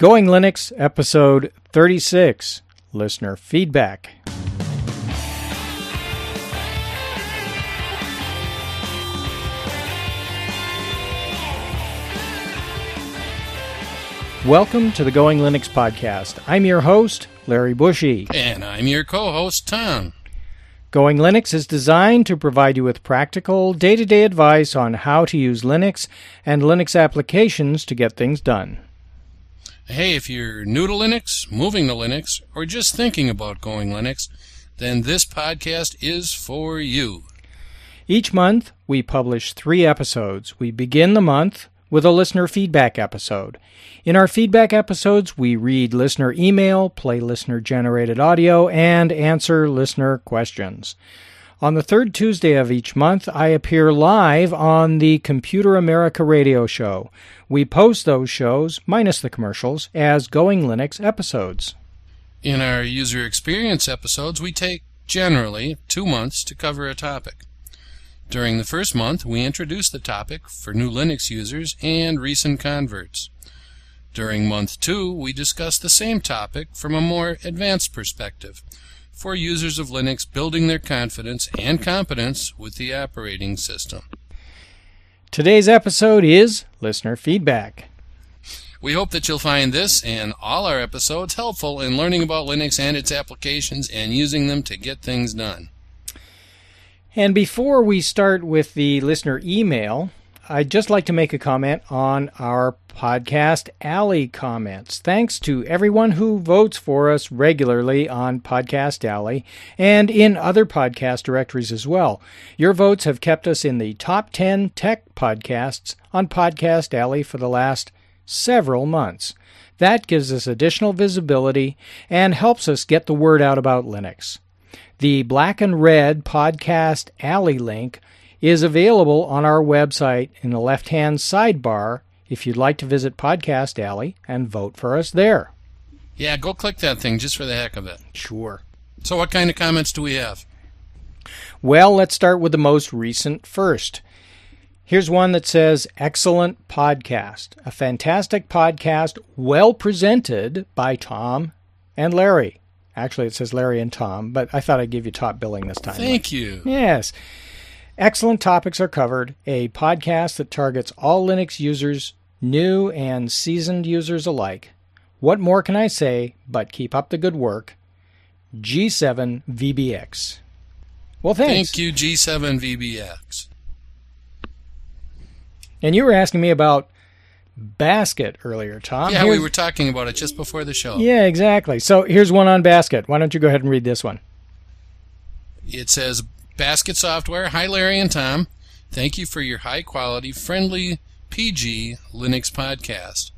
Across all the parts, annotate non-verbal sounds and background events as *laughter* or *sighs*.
Going Linux, episode 36 Listener Feedback. Welcome to the Going Linux podcast. I'm your host, Larry Bushey. And I'm your co host, Tom. Going Linux is designed to provide you with practical, day to day advice on how to use Linux and Linux applications to get things done. Hey, if you're new to Linux, moving to Linux, or just thinking about going Linux, then this podcast is for you. Each month, we publish three episodes. We begin the month with a listener feedback episode. In our feedback episodes, we read listener email, play listener generated audio, and answer listener questions. On the third Tuesday of each month, I appear live on the Computer America radio show. We post those shows, minus the commercials, as Going Linux episodes. In our user experience episodes, we take generally two months to cover a topic. During the first month, we introduce the topic for new Linux users and recent converts. During month two, we discuss the same topic from a more advanced perspective for users of Linux building their confidence and competence with the operating system. Today's episode is listener feedback. We hope that you'll find this and all our episodes helpful in learning about Linux and its applications and using them to get things done. And before we start with the listener email, I'd just like to make a comment on our Podcast Alley comments. Thanks to everyone who votes for us regularly on Podcast Alley and in other podcast directories as well. Your votes have kept us in the top 10 tech podcasts on Podcast Alley for the last several months. That gives us additional visibility and helps us get the word out about Linux. The black and red Podcast Alley link is available on our website in the left hand sidebar if you'd like to visit Podcast Alley and vote for us there. Yeah, go click that thing just for the heck of it. Sure. So, what kind of comments do we have? Well, let's start with the most recent first. Here's one that says, Excellent podcast. A fantastic podcast, well presented by Tom and Larry. Actually, it says Larry and Tom, but I thought I'd give you top billing this time. Thank you. Yes. Excellent topics are covered. A podcast that targets all Linux users, new and seasoned users alike. What more can I say but keep up the good work? G7 VBX. Well, thanks. Thank you, G7 VBX. And you were asking me about Basket earlier, Tom. Yeah, Here's- we were talking about it just before the show. Yeah, exactly. So here's one on Basket. Why don't you go ahead and read this one? It says Basket Software. Hi, Larry and Tom. Thank you for your high quality, friendly, PG Linux podcast.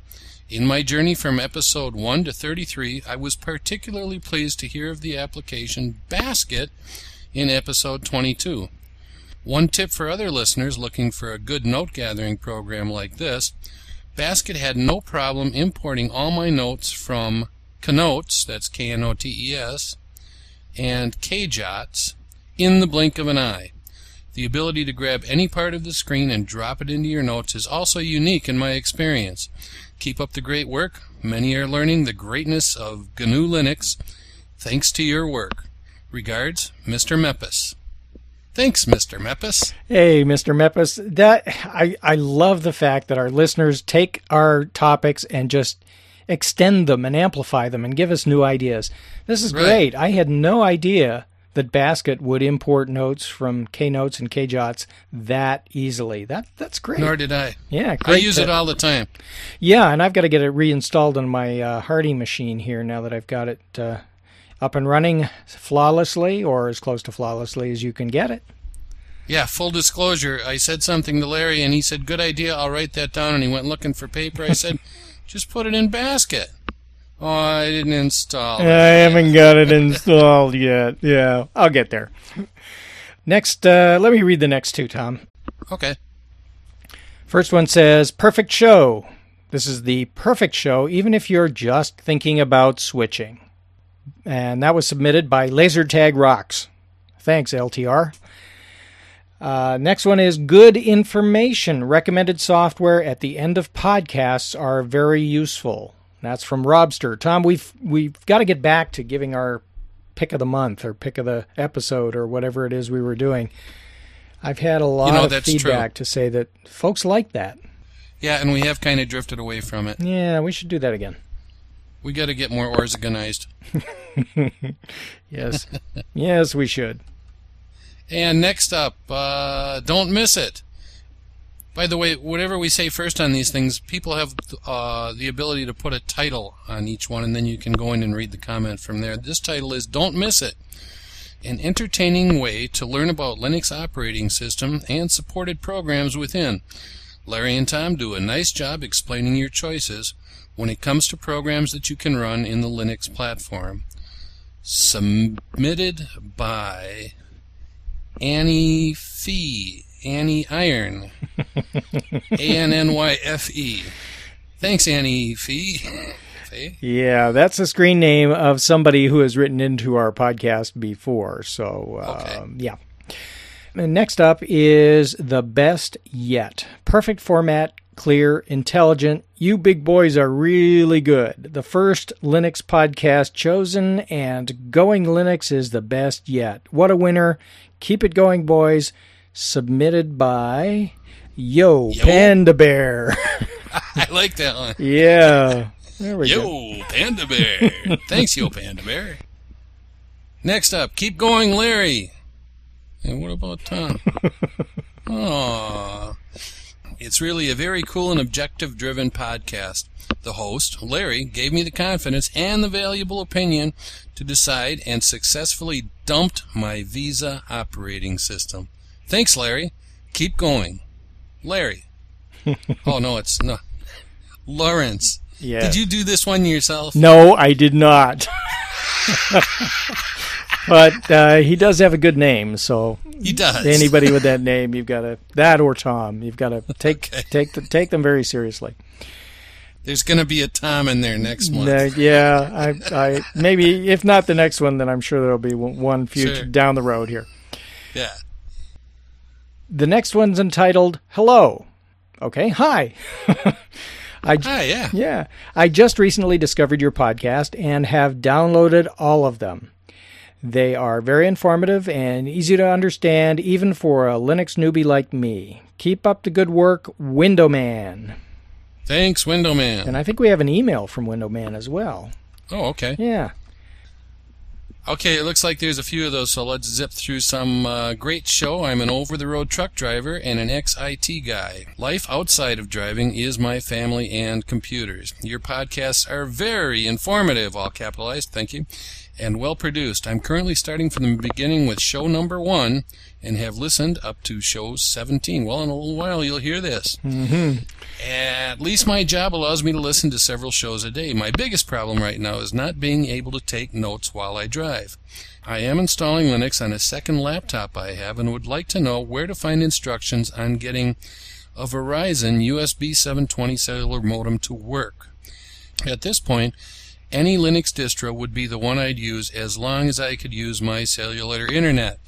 In my journey from episode 1 to 33, I was particularly pleased to hear of the application Basket in episode 22. One tip for other listeners looking for a good note gathering program like this Basket had no problem importing all my notes from Knotes, that's K N O T E S, and KJots in the blink of an eye. The ability to grab any part of the screen and drop it into your notes is also unique in my experience. Keep up the great work. Many are learning the greatness of GNU Linux thanks to your work. Regards, Mr. Mepis. Thanks, Mr. Mepis. Hey, Mr. Mepis. That I, I love the fact that our listeners take our topics and just extend them and amplify them and give us new ideas. This is Right. great. I had no idea that Basket would import notes from Knotes and KJots that easily. That that's great. Nor did I. yeah, I use it all the time. Yeah, and I've got to get it reinstalled on my uh, Hardy machine here now that I've got it uh, up and running flawlessly or as close to flawlessly as you can get it. Yeah, full disclosure, I said something to Larry and he said, Good idea, I'll write that down. And he went looking for paper. I said, *laughs* Just put it in basket. Oh, I didn't install I haven't got it installed yet. Yeah, I'll get there. Next, uh, let me read the next two, Tom. Okay. First one says, Perfect show. This is the perfect show, even if you're just thinking about switching. And that was submitted by Lasertag Rocks. Thanks, LTR. Uh, next one is good information. Recommended software at the end of podcasts are very useful. That's from Robster. Tom, we've we've got to get back to giving our pick of the month or pick of the episode or whatever it is we were doing. I've had a lot You know, of feedback to say that folks like that. Yeah, and we have kind of drifted away from it. Yeah, we should do that again. We got to get more organized. *laughs* Yes. *laughs* yes, we should. And next up, uh, don't miss it. By the way, whatever we say first on these things, people have uh, the ability to put a title on each one, and then you can go in and read the comment from there. This title is Don't Miss It An entertaining way to learn about Linux operating system and supported programs within. Larry and Tom do a nice job explaining your choices when it comes to programs that you can run in the Linux platform. Submitted by Annie Fee. Annie Iron. *laughs* A N N Y F E. Thanks, Annie Fee. Fee. Yeah, that's the screen name of somebody who has written into our podcast before. So, Okay. um, yeah. And next up is the best yet. Perfect format, clear, intelligent. You big boys are really good. The first Linux podcast chosen, and Going Linux is the best yet. What a winner. Keep it going, boys. Submitted by Yo, Yo. Panda Bear. *laughs* *laughs* I like that one. yeah. There we go. Yo, Panda Bear. *laughs* Thanks, Yo, Panda Bear. Next up, keep going, Larry. And what about Tom? Aww. It's really a very cool and objective driven podcast. The host, Larry, gave me the confidence and the valuable opinion to decide and successfully dumped my Vista operating system. Thanks, Larry. Keep going. Larry. *laughs* oh, no, it's no. Lawrence. Yeah. Did you do this one yourself? No, I did not. but uh, he does have a good name, so He does. anybody with that name, you've got to that or Tom, you've got to *laughs* take Okay. take the, take them very seriously. There's going to be a Tom in there next month. No, yeah, I, I maybe if not the next one, then I'm sure there'll be one- one future Sure. down the road here. Yeah. The next one's entitled "Hello." Okay, hi. *laughs* I Ah, yeah. Yeah. I just recently discovered your podcast and have downloaded all of them. They are very informative and easy to understand, even for a Linux newbie like me. Keep up the good work, Window Man. Thanks, Window Man. And I think we have an email from Window Man as well. Oh, okay. Yeah. Okay, it looks like there's a few of those, so let's zip through some. Uh, great show. I'm an over the road truck driver and an ex IT guy. Life outside of driving is my family and computers. Your podcasts are very informative, all capitalized, thank you, and well produced. I'm currently starting from the beginning with show number one and have listened up to show 17. Well, in a little while, you'll hear this. Mm-hmm. At least my job allows me to listen to several shows a day. My biggest problem right now is not being able to take notes while I drive. I am installing Linux on a second laptop I have and would like to know where to find instructions on getting a Verizon USB 720 cellular modem to work. At this point, any Linux distro would be the one I'd use as long as I could use my cellular internet.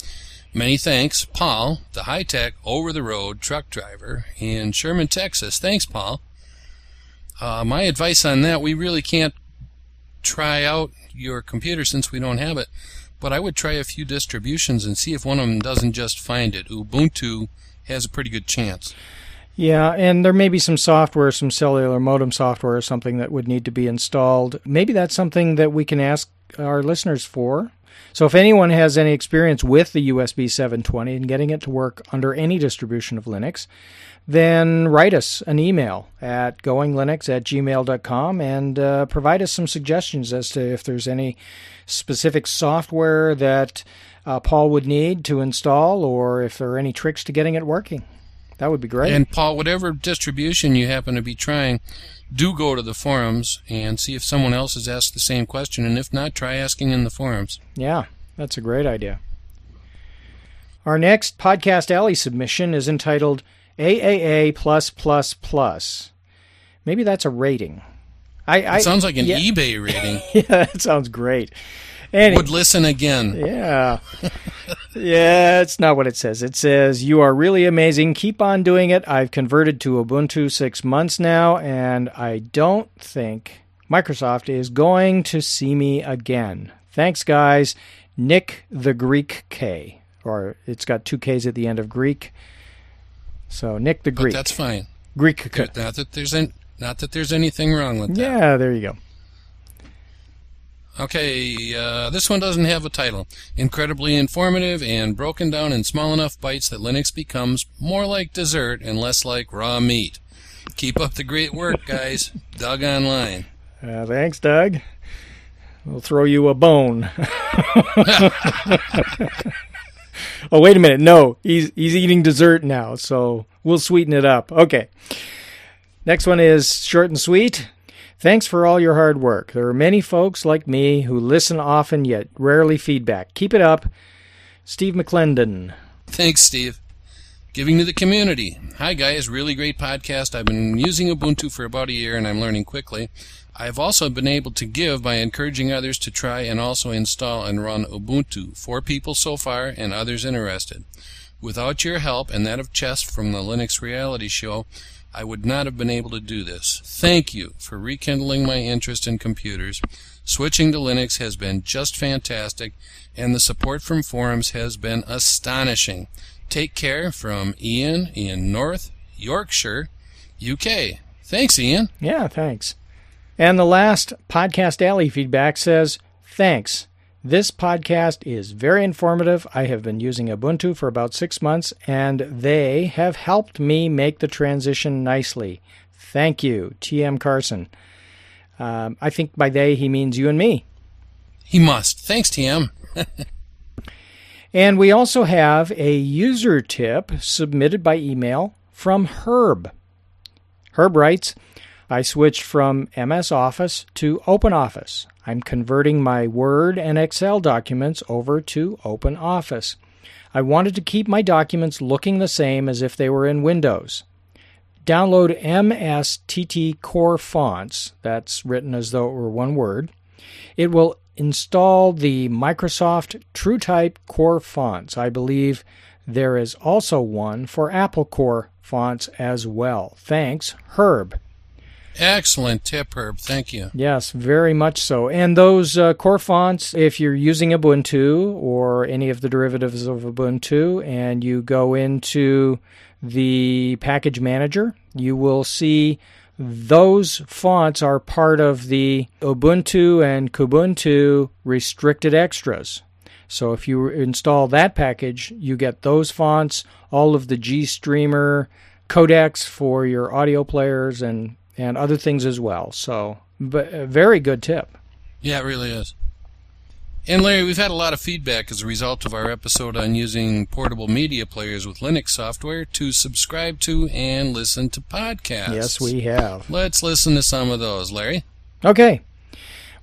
Many thanks, Paul, the high tech, over the road truck driver in Sherman, Texas. Thanks, Paul. Uh, my advice on that we really can't try out your computer since we don't have it, but I would try a few distributions and see if one of them doesn't just find it. Ubuntu has a pretty good chance. Yeah, and there may be some software, some cellular modem software or something that would need to be installed. Maybe that's something that we can ask our listeners for. So if anyone has any experience with the USB 720 and getting it to work under any distribution of Linux, then write us an email at goinglinux at gmail.com and uh, provide us some suggestions as to if there's any specific software that uh, Paul would need to install or if there are any tricks to getting it working. That would be great. And Paul, whatever distribution you happen to be trying, do go to the forums and see if someone else has asked the same question, and if not, try asking in the forums. Yeah, that's a great idea. Our next podcast alley submission is entitled AAA plus plus plus. Maybe that's a rating. I, I It sounds like an yeah, eBay rating. *laughs* yeah, that sounds great. Any, Would listen again. yeah. *laughs* yeah, it's not what it says. It says, You are really amazing. Keep on doing it. I've converted to Ubuntu six months now, and I don't think Microsoft is going to see me again. Thanks, guys. Nick the Greek K, or it's got two K's at the end of Greek. So Nick the Greek. But that's fine. Greek. Not that there's an, not that there's anything wrong with that. Yeah, there you go. Okay, uh, this one doesn't have a title. Incredibly informative and broken down in small enough bites that Linux becomes more like dessert and less like raw meat. Keep up the great work, guys. *laughs* Doug Online. Uh, thanks, Doug. We'll throw you a bone. *laughs* oh, wait a minute. No, he's he's eating dessert now, so we'll sweeten it up. Okay. Next one is short and sweet. Thanks for all your hard work. There are many folks like me who listen often yet rarely feedback. Keep it up. Steve McClendon. Thanks, Steve. Giving to the community. Hi, guys. Really great podcast. I've been using Ubuntu for about a year and I'm learning quickly. I've also been able to give by encouraging others to try and also install and run Ubuntu. Four people so far and others interested. Without your help and that of Chess from the Linux Reality Show, I would not have been able to do this. Thank you for rekindling my interest in computers. Switching to Linux has been just fantastic, and the support from forums has been astonishing. Take care from Ian in North Yorkshire, UK. Thanks, Ian. Yeah, thanks. And the last Podcast Alley feedback says, Thanks. This podcast is very informative. I have been using Ubuntu for about six months, and they have helped me make the transition nicely. Thank you, TM Carson. Um, I think by they he means you and me. He must. Thanks, TM. *laughs* and we also have a user tip submitted by email from Herb. Herb writes, I switched from MS Office to OpenOffice. I'm converting my Word and Excel documents over to OpenOffice. I wanted to keep my documents looking the same as if they were in Windows. Download MSTT Core Fonts, that's written as though it were one word. It will install the Microsoft TrueType Core fonts. I believe there is also one for Apple Core fonts as well. Thanks, Herb. Excellent tip, Herb. Thank you. Yes, very much so. And those uh, core fonts, if you're using Ubuntu or any of the derivatives of Ubuntu, and you go into the package manager, you will see those fonts are part of the Ubuntu and Kubuntu restricted extras. So if you install that package, you get those fonts, all of the GStreamer codecs for your audio players, and and other things as well. So, but a very good tip. Yeah, it really is. And Larry, we've had a lot of feedback as a result of our episode on using portable media players with Linux software to subscribe to and listen to podcasts. Yes, we have. Let's listen to some of those, Larry. Okay.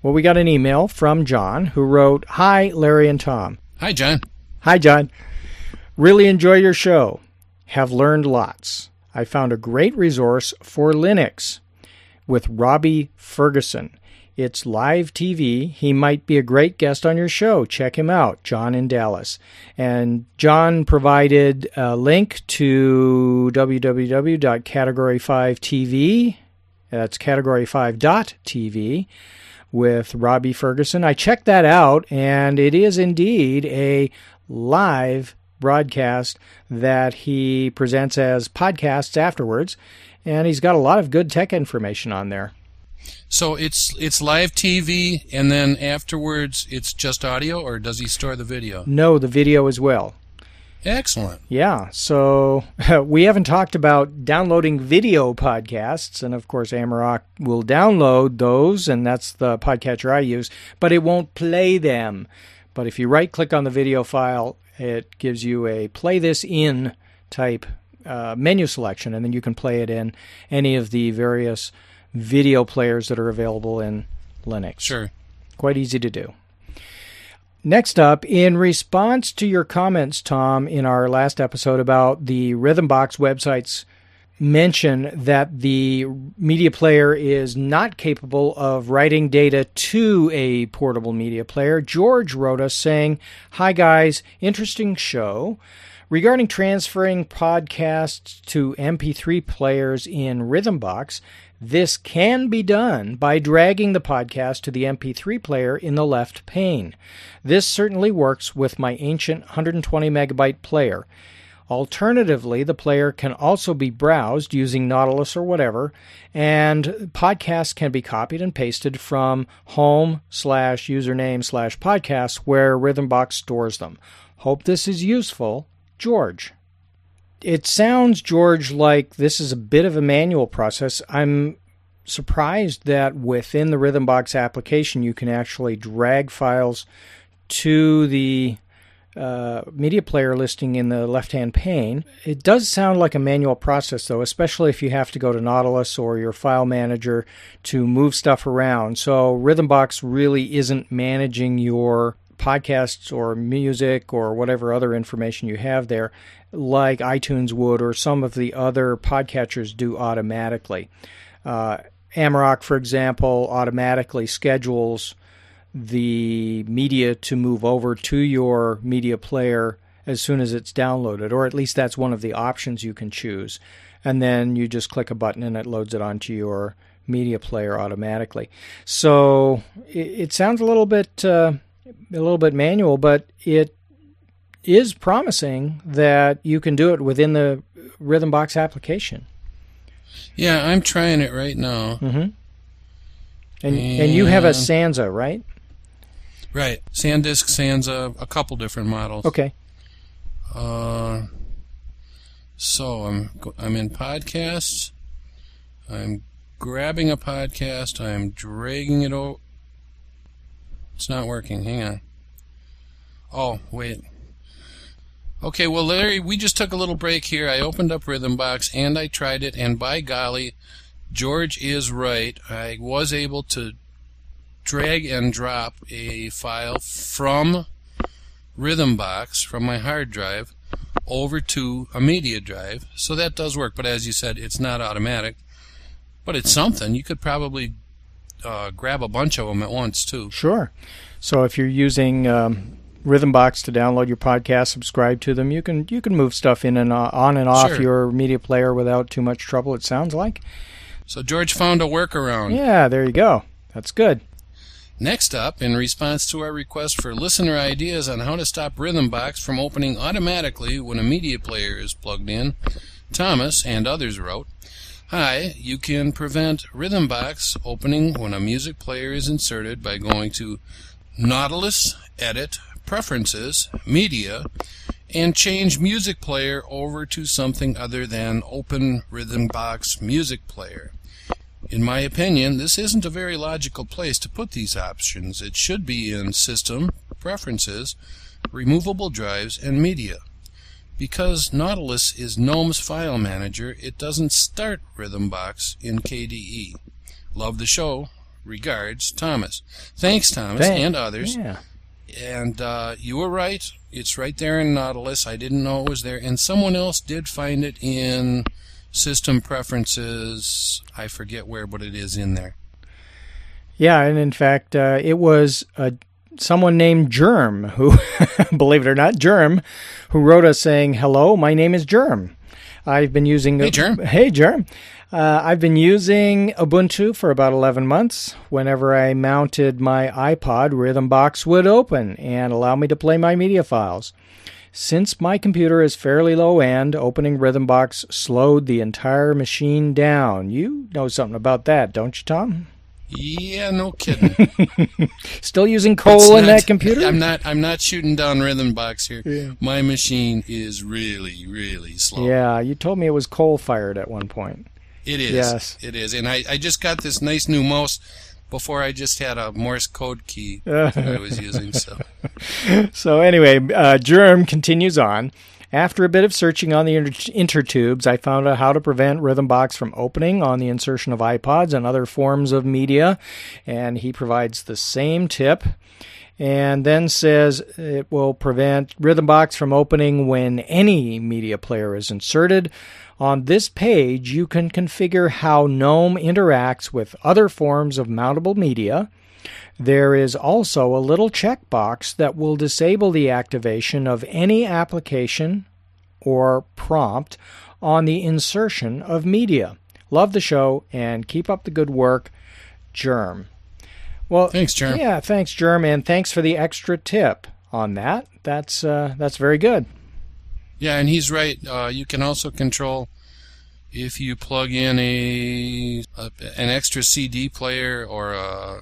Well, we got an email from John who wrote, Hi, Larry and Tom. Hi, John. Hi, John. Really enjoy your show. Have learned lots. I found a great resource for Linux with Robbie Ferguson. It's live TV. He might be a great guest on your show. Check him out, John in Dallas. And John provided a link to www.category5tv. That's category5.tv with Robbie Ferguson. I checked that out, and it is indeed a live broadcast that he presents as podcasts afterwards and he's got a lot of good tech information on there. So it's it's live TV, and then afterwards it's just audio, or does he store the video? No, the video as well. Excellent. Yeah. So *laughs* we haven't talked about downloading video podcasts, and of course, Amarok will download those, and that's the podcatcher I use, but it won't play them. But if you right click on the video file, it gives you a play this in type uh, menu selection, and then you can play it in any of the various video players that are available in Linux. Sure. Quite easy to do. Next up, in response to your comments, Tom, in our last episode about the Rhythmbox website's mention that the media player is not capable of writing data to a portable media player, George wrote us saying, Hi guys, interesting show. Regarding transferring podcasts to MP3 players in Rhythmbox, This can be done by dragging the podcast to the MP3 player in the left pane. This certainly works with my ancient 120 megabyte player. Alternatively, the player can also be browsed using Nautilus or whatever, and podcasts can be copied and pasted from home slash username slash podcasts where Rhythmbox stores them. Hope this is useful. George. It sounds, George, like this is a bit of a manual process. I'm surprised that within the Rhythmbox application you can actually drag files to the uh, media player listing in the left hand pane. It does sound like a manual process, though, especially if you have to go to Nautilus or your file manager to move stuff around. So, Rhythmbox really isn't managing your podcasts or music or whatever other information you have there like iTunes would or some of the other podcatchers do automatically. Uh, Amarok, for example, automatically schedules the media to move over to your media player as soon as it's downloaded, or at least that's one of the options you can choose. And then you just click a button and it loads it onto your media player automatically. So it, it sounds a little bit uh, a little bit manual, but it is promising that you can do it within the Rhythmbox application. Yeah, I'm trying it right now. Mm-hmm. And, and and you have a Sansa, right? Right, SanDisk, Sansa, a couple different models. Okay. Uh, so I'm I'm in podcasts. I'm grabbing a podcast. I'm dragging it over. It's not working. Hang on. Oh wait. Okay, well, Larry, we just took a little break here. I opened up Rhythmbox and I tried it, and by golly, George is right. I was able to drag and drop a file from Rhythmbox, from my hard drive, over to a media drive. So that does work, but as you said, it's not automatic. But it's something. You could probably uh, grab a bunch of them at once, too. Sure. So if you're using um, Rhythmbox to download your podcast, subscribe to them. You can you can move stuff in and uh, on and off Sure. your media player without too much trouble. It sounds like. So George found a workaround. Yeah, there you go. That's good. Next up, in response to our request for listener ideas on how to stop Rhythmbox from opening automatically when a media player is plugged in, Thomas and others wrote, Hi, you can prevent Rhythmbox opening when a music player is inserted by going to Nautilus, Edit, Preferences, Media, and change Music Player over to something other than Open Rhythmbox Music Player. In my opinion, this isn't a very logical place to put these options. It should be in System, Preferences, Removable Drives, and Media. Because Nautilus is GNOME's file manager, it doesn't start Rhythmbox in KDE. Love the show. Regards, Thomas. Thanks, Thomas, Thank- and others. Yeah. And uh, you were right. It's right there in Nautilus. I didn't know it was there. And someone else did find it in System Preferences. I forget where, but it is in there. Yeah, and in fact, uh, it was uh, someone named Germ who, *laughs* believe it or not, Germ, who wrote us saying, "Hello, my name is Germ. I've been using Hey, Germ. Hey, Germ. Uh, I've been using Ubuntu for about 11 months. Whenever I mounted my iPod, Rhythmbox would open and allow me to play my media files. Since my computer is fairly low end, opening Rhythmbox slowed the entire machine down. You know something about that, don't you, Tom? Yeah, no kidding. *laughs* Still using It's coal in not- that computer? I'm not. I'm not shooting down Rhythmbox here. Yeah. My machine is really, really slow. Yeah, you told me it was coal fired at one point. It is. Yes. It is. And I, I just got this nice new mouse before I just had a Morse code key *laughs* that I was using. So *laughs* So anyway, uh, Germ continues on. After a bit of searching on the inter- intertubes, I found out how to prevent Rhythmbox from opening on the insertion of iPods and other forms of media, and he provides the same tip. And then says it will prevent Rhythmbox from opening when any media player is inserted. On this page, you can configure how GNOME interacts with other forms of mountable media. There is also a little checkbox that will disable the activation of any application or prompt on the insertion of media. Love the show and keep up the good work, Germ. Well, Thanks, Germ. Yeah, thanks, Germ, and thanks for the extra tip on that. That's uh, that's very good. Yeah, and he's right. Uh, you can also control if you plug in a, a an extra CD player or a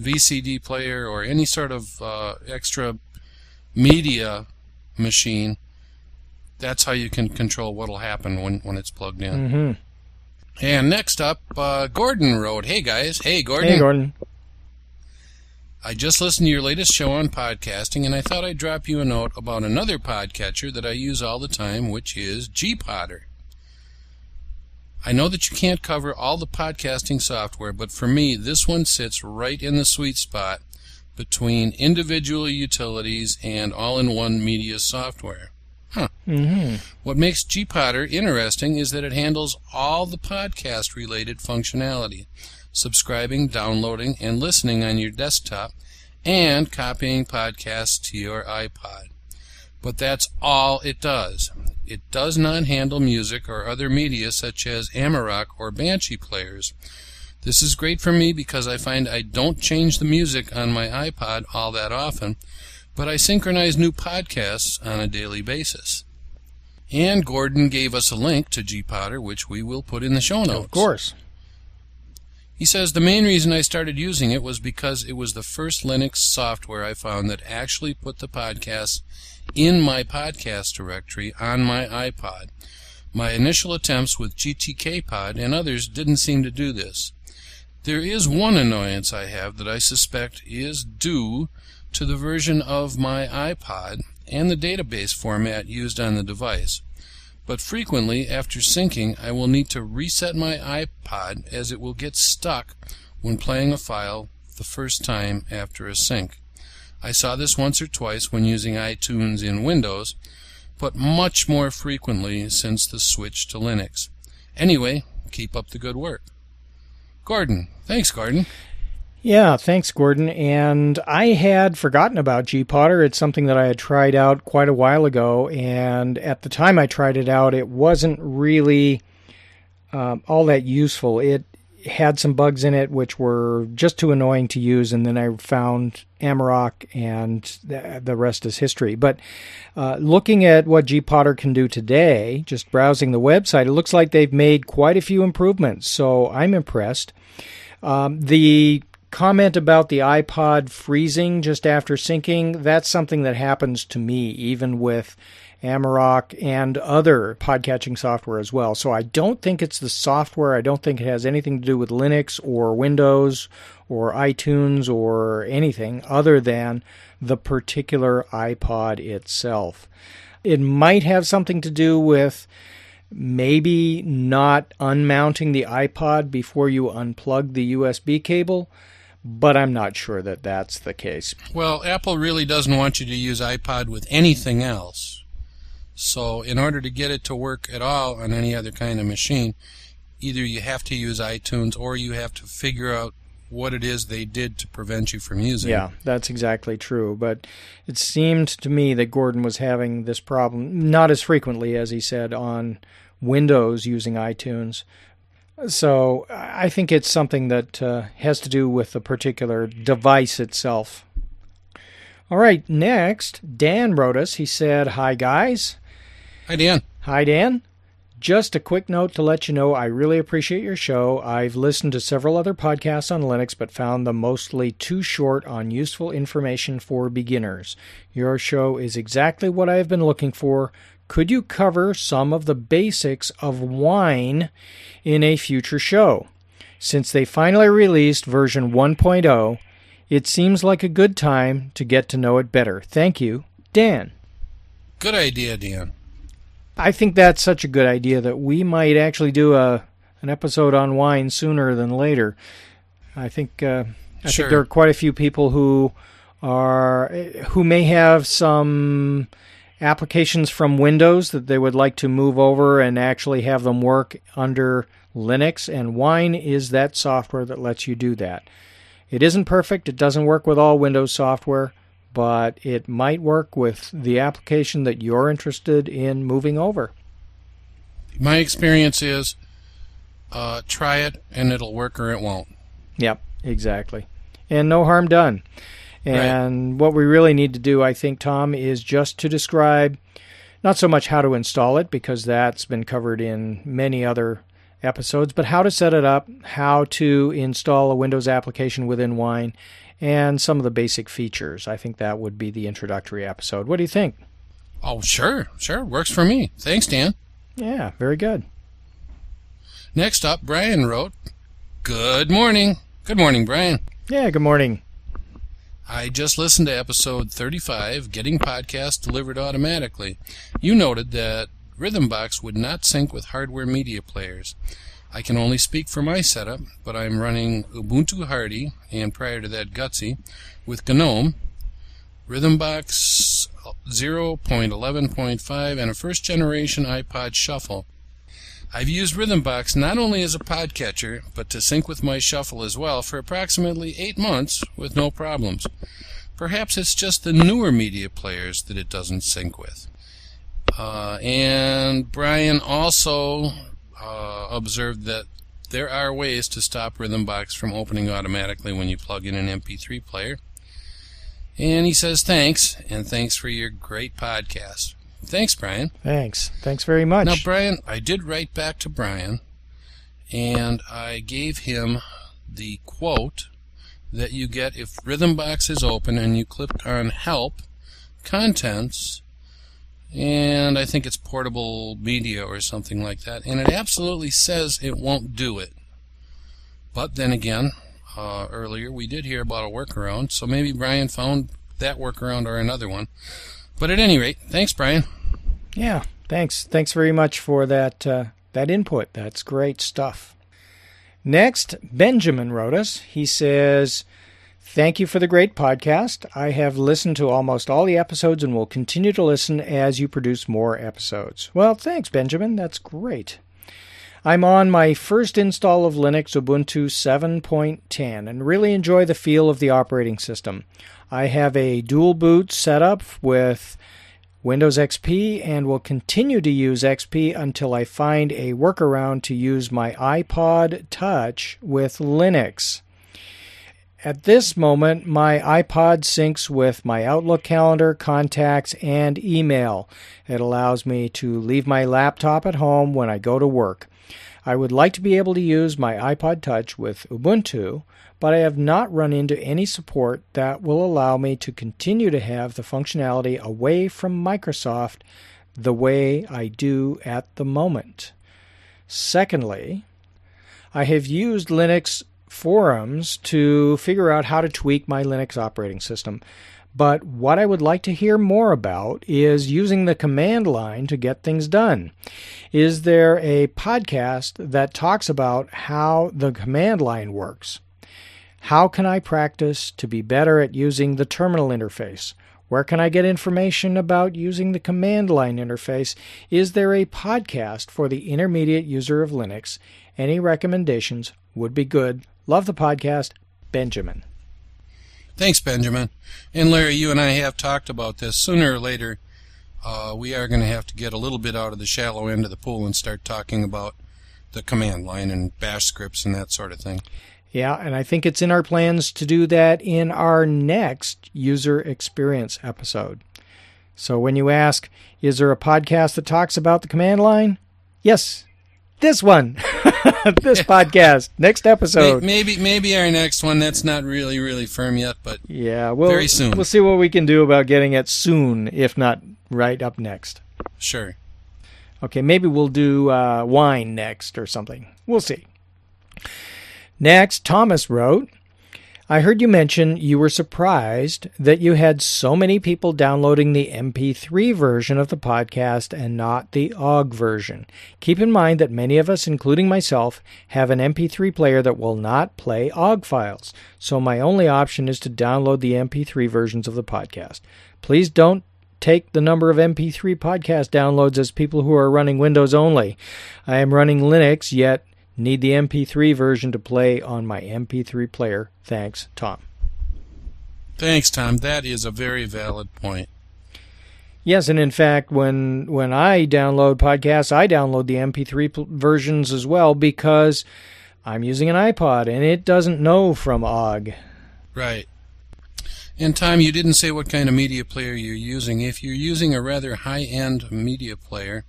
VCD player or any sort of uh, extra media machine. That's how you can control what'll happen when, when it's plugged in. Mm-hmm. And next up, uh, Gordon wrote, "Hey guys, hey Gordon, Hey, Gordon. I just listened to your latest show on podcasting, and I thought I'd drop you a note about another podcatcher that I use all the time, which is GPodder. I know that you can't cover all the podcasting software, but for me, this one sits right in the sweet spot between individual utilities and all-in-one media software. Mm-hmm. What makes GPodder interesting is that it handles all the podcast related functionality subscribing, downloading, and listening on your desktop, and copying podcasts to your iPod. But that's all it does. It does not handle music or other media such as Amarok or Banshee players. This is great for me because I find I don't change the music on my iPod all that often, but I synchronize new podcasts on a daily basis. And Gordon gave us a link to GPodder, which we will put in the show notes. Of course. He says the main reason I started using it was because it was the first Linux software I found that actually put the podcasts in my podcast directory on my iPod. My initial attempts with GTKPod and others didn't seem to do this. There is one annoyance I have that I suspect is due to the version of my iPod and the database format used on the device. But frequently, after syncing, I will need to reset my iPod as it will get stuck when playing a file the first time after a sync. I saw this once or twice when using iTunes in Windows, but much more frequently since the switch to Linux. Anyway, keep up the good work. Gordon. Thanks, Gordon. Yeah, thanks, Gordon. And I had forgotten about GPodder. It's something that I had tried out quite a while ago, and at the time I tried it out, it wasn't really um, all that useful. It had some bugs in it which were just too annoying to use, and then I found Amarok, and th- the rest is history. But uh, looking at what GPodder can do today, just browsing the website, it looks like they've made quite a few improvements. So I'm impressed. Um, the comment about the iPod freezing just after syncing, that's something that happens to me, even with Amarok and other podcatching software as well. So I don't think it's the software. I don't think it has anything to do with Linux or Windows or iTunes or anything other than the particular iPod itself. It might have something to do with maybe not unmounting the iPod before you unplug the USB cable but I'm not sure that that's the case. Well, Apple really doesn't want you to use iPod with anything else. So, in order to get it to work at all on any other kind of machine, either you have to use iTunes or you have to figure out what it is they did to prevent you from using Yeah, that's exactly true. But it seemed to me that Gordon was having this problem, not as frequently as he said on Windows using iTunes, so I think it's something that uh, has to do with the particular device itself. All right, next, Dan wrote us. He said, Hi, guys. Hi, Dan. Hi, Dan. Just a quick note to let you know I really appreciate your show. I've listened to several other podcasts on Linux, but found them mostly too short on useful information for beginners. Your show is exactly what I have been looking for. Could you cover some of the basics of Wine in a future show? Since they finally released version 1.0, it seems like a good time to get to know it better. Thank you, Dan. Good idea, Dan. I think that's such a good idea that we might actually do a an episode on wine sooner than later. I think uh, I Sure. think there are quite a few people who are who may have some applications from Windows that they would like to move over and actually have them work under Linux and Wine is that software that lets you do that. It isn't perfect, it doesn't work with all Windows software, but it might work with the application that you're interested in moving over. My experience is uh, try it and it'll work or it won't. Yep, exactly. And no harm done. And right. what we really need to do, I think, Tom, is just to describe not so much how to install it, because that's been covered in many other episodes, but how to set it up, how to install a Windows application within Wine, and some of the basic features. I think that would be the introductory episode. What do you think? Oh, sure, sure. Works for me. Thanks, Dan. Yeah, very good. Next up, Brian wrote, Good morning. Good morning, Brian. Yeah, good morning. I just listened to episode 35, Getting Podcasts Delivered Automatically. You noted that Rhythmbox would not sync with hardware media players. I can only speak for my setup, but I'm running Ubuntu Hardy and prior to that Gutsy with GNOME, Rhythmbox 0.11.5, and a first generation iPod Shuffle. I've used Rhythmbox not only as a podcatcher, but to sync with my Shuffle as well for approximately eight months with no problems. Perhaps it's just the newer media players that it doesn't sync with. Uh, and Brian also uh, observed that there are ways to stop Rhythmbox from opening automatically when you plug in an MP3 player. And he says thanks, and thanks for your great podcast. Thanks, Brian. Thanks. Thanks very much. Now, Brian, I did write back to Brian, and I gave him the quote that you get if Rhythmbox is open and you click on Help, Contents, and I think it's portable media or something like that, and it absolutely says it won't do it. But then again, uh, earlier we did hear about a workaround, so maybe Brian found that workaround or another one. But at any rate, thanks, Brian. Yeah, thanks. Thanks very much for that uh, that input. That's great stuff. Next, Benjamin wrote us. He says, Thank you for the great podcast. I have listened to almost all the episodes and will continue to listen as you produce more episodes. Well, thanks, Benjamin. That's great. I'm on my first install of Linux Ubuntu 7.10 and really enjoy the feel of the operating system. I have a dual boot setup with Windows XP and will continue to use XP until I find a workaround to use my iPod Touch with Linux. At this moment, my iPod syncs with my Outlook calendar, contacts, and email. It allows me to leave my laptop at home when I go to work. I would like to be able to use my iPod Touch with Ubuntu, but I have not run into any support that will allow me to continue to have the functionality away from Microsoft the way I do at the moment. Secondly, I have used Linux forums to figure out how to tweak my Linux operating system. But what I would like to hear more about is using the command line to get things done. Is there a podcast that talks about how the command line works? How can I practice to be better at using the terminal interface? Where can I get information about using the command line interface? Is there a podcast for the intermediate user of Linux? Any recommendations would be good. Love the podcast. Benjamin. Thanks, Benjamin. And Larry, you and I have talked about this. Sooner or later, uh, we are going to have to get a little bit out of the shallow end of the pool and start talking about the command line and bash scripts and that sort of thing. Yeah, and I think it's in our plans to do that in our next user experience episode. So when you ask, is there a podcast that talks about the command line? Yes, this one, *laughs* *laughs* this podcast, next episode. Maybe, maybe our next one. That's not really, really firm yet, but yeah, we'll, very soon. We'll see what we can do about getting it soon, if not right up next. Sure. Okay, maybe we'll do uh, wine next or something. We'll see. Next, Thomas wrote. I heard you mention you were surprised that you had so many people downloading the MP3 version of the podcast and not the OGG version. Keep in mind that many of us, including myself, have an MP3 player that will not play OGG files, so my only option is to download the MP3 versions of the podcast. Please don't take the number of MP3 podcast downloads as people who are running Windows only. I am running Linux, yet Need the MP3 version to play on my MP3 player. Thanks, Tom. Thanks, Tom. That is a very valid point. Yes, and in fact, when when I download podcasts, I download the MP3 pl- versions as well because I'm using an iPod and it doesn't know from OGG. Right. And Tom, you didn't say what kind of media player you're using. If you're using a rather high-end media player,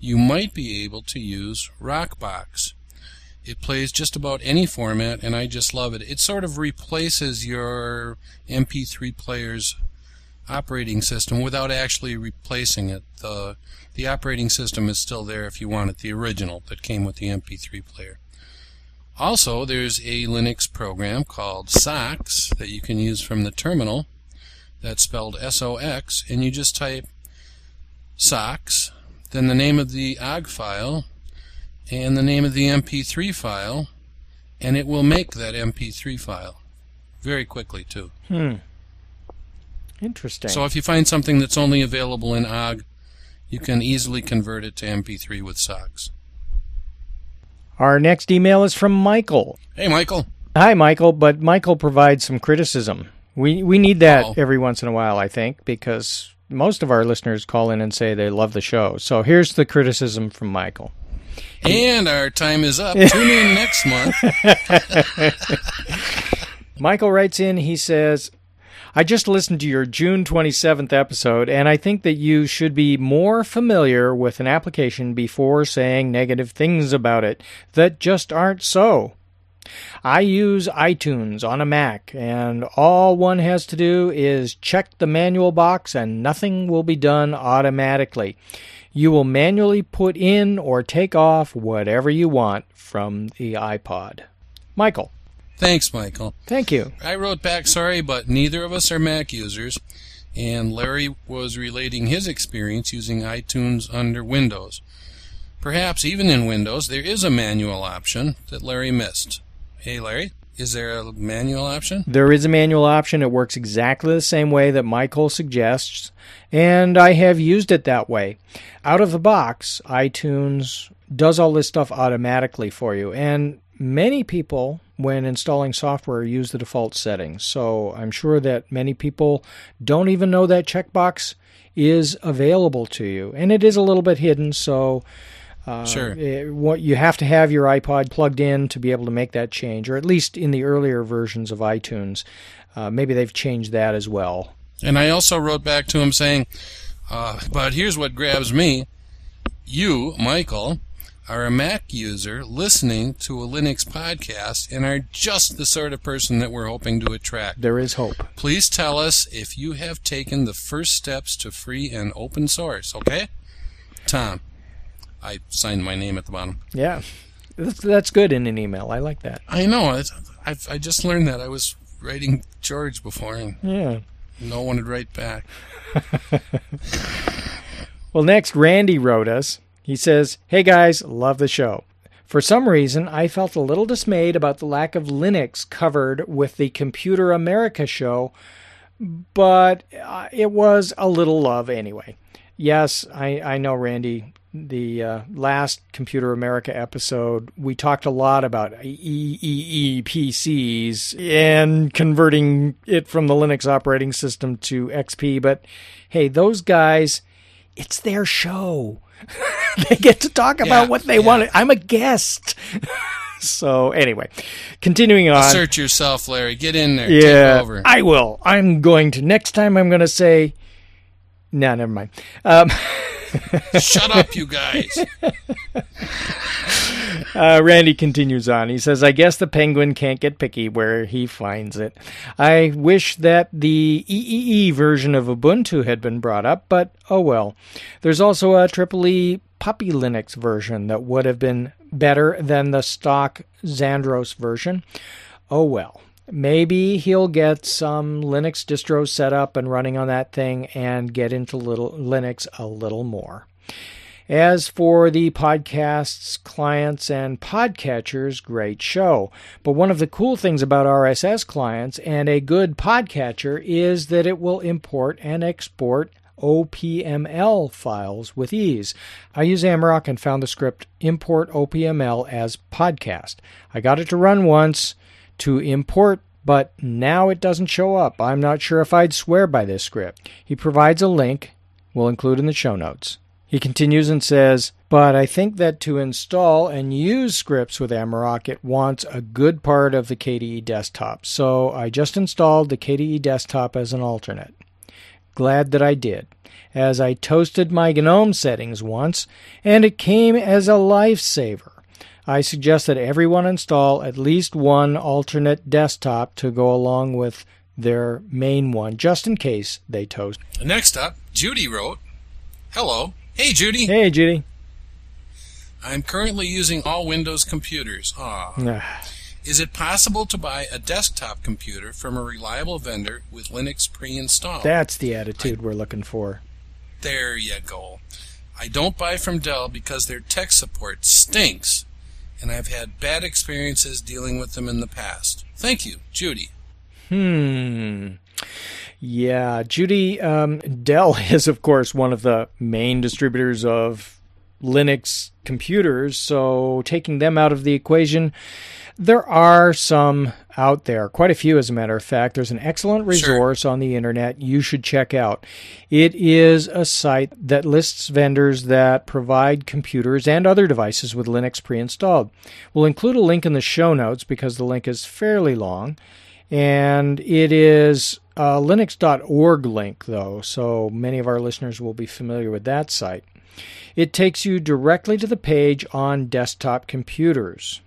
you might be able to use Rockbox. It plays just about any format, and I just love it. It sort of replaces your MP3 player's operating system without actually replacing it. The, the operating system is still there if you want it, the original that came with the MP3 player. Also, there's a Linux program called SOX that you can use from the terminal. That's spelled S-O-X, and you just type SOX, then the name of the OGG file, and the name of the MP3 file, and it will make that MP3 file very quickly too. Hmm. Interesting. So if you find something that's only available in OGG, you can easily convert it to MP3 with SOX. Our next email is from Michael. Hey, Michael. Hi, Michael, but Michael provides some criticism. We we need that Uh-oh. every once in a while, I think, because most of our listeners call in and say they love the show. So here's the criticism from Michael. And our time is up. *laughs* Tune in next month. *laughs* Michael writes in, he says, I just listened to your June 27th episode, and I think that you should be more familiar with an application before saying negative things about it that just aren't so. I use iTunes on a Mac, and all one has to do is check the manual box, and nothing will be done automatically. You will manually put in or take off whatever you want from the iPod. Michael, Thanks, Michael. thank you. I wrote back, sorry, but neither of us are Mac users. And Larry was relating his experience using iTunes under Windows. Perhaps even in Windows, there is a manual option that Larry missed. Hey, Larry, is there a manual option? There is a manual option. It works exactly the same way that Michael suggests, and I have used it that way. Out of the box, iTunes does all this stuff automatically for you, and many people, when installing software, use the default settings. So I'm sure that many people don't even know that checkbox is available to you, and it is a little bit hidden, so. Uh, Sure. it- what you have to have your iPod plugged in to be able to make that change, or at least in the earlier versions of iTunes. Uh, maybe they've changed that as well. And I also wrote back to him saying, uh, but here's what grabs me. You, Michael, are a Mac user listening to a Linux podcast and are just the sort of person that we're hoping to attract. There is hope. Please tell us if you have taken the first steps to free and open source, okay? Tom. I signed my name at the bottom. Yeah, that's, good in an email. I like that. I know. I, I just learned that. I was writing George before, and Yeah. no one would write back. *laughs* Well, next, Randy wrote us. He says, Hey guys, love the show. For some reason, I felt a little dismayed about the lack of Linux covered with the Computer America show, but uh, it was a little love anyway. Yes, I, I know, Randy. The uh, last Computer America episode, we talked a lot about E EEE and converting it from the Linux operating system to XP. But hey, those guys, it's their show. *laughs* they get to talk about Yeah, what they yeah. want. I'm a guest. *laughs* so anyway, continuing on. Assert yourself, Larry. Get in there. Yeah, Take over. I will. I'm going to next time. I'm going to say, no, never mind. Um, *laughs* Shut up, you guys. *laughs* uh, Randy continues on. He says, "I guess the penguin can't get picky where he finds it. I wish that the EEE version of Ubuntu had been brought up, but oh well. There's also a triple E Puppy Linux version that would have been better than the stock Xandros version. Oh well." Maybe he'll get some Linux distros set up and running on that thing and get into little Linux a little more. As for the podcasts, clients, and podcatchers, great show. But one of the cool things about RSS clients and a good podcatcher is that it will import and export OPML files with ease. I use Amarok and found the script import OPML as podcast. I got it to run once to import, but now it doesn't show up. I'm not sure if I'd swear by this script. He provides a link we'll include in the show notes. He continues and says, but I think that to install and use scripts with Amarok, it wants a good part of the KDE desktop. So I just installed the KDE desktop as an alternate. Glad that I did, as I toasted my GNOME settings once, and it came as a lifesaver. I suggest that everyone install at least one alternate desktop to go along with their main one, just in case they toast. Next up, Judy wrote, Hello. Hey, Judy. Hey, Judy. I'm currently using all Windows computers. Aw. Ah. *sighs* Is it possible to buy a desktop computer from a reliable vendor with Linux pre-installed? That's the attitude I, we're looking for. There you go. I don't buy from Dell because their tech support stinks, and I've had bad experiences dealing with them in the past. Thank you, Judy. Hmm. Yeah, Judy, um, Dell *laughs* is, of course, one of the main distributors of Linux computers. So taking them out of the equation, there are some out there, quite a few, as a matter of fact. There's an excellent resource sure. on the internet you should check out. It is a site that lists vendors that provide computers and other devices with Linux pre installed. We'll include a link in the show notes because the link is fairly long. And it is a linux.org link, though, so many of our listeners will be familiar with that site. It takes you directly to the page on desktop computers.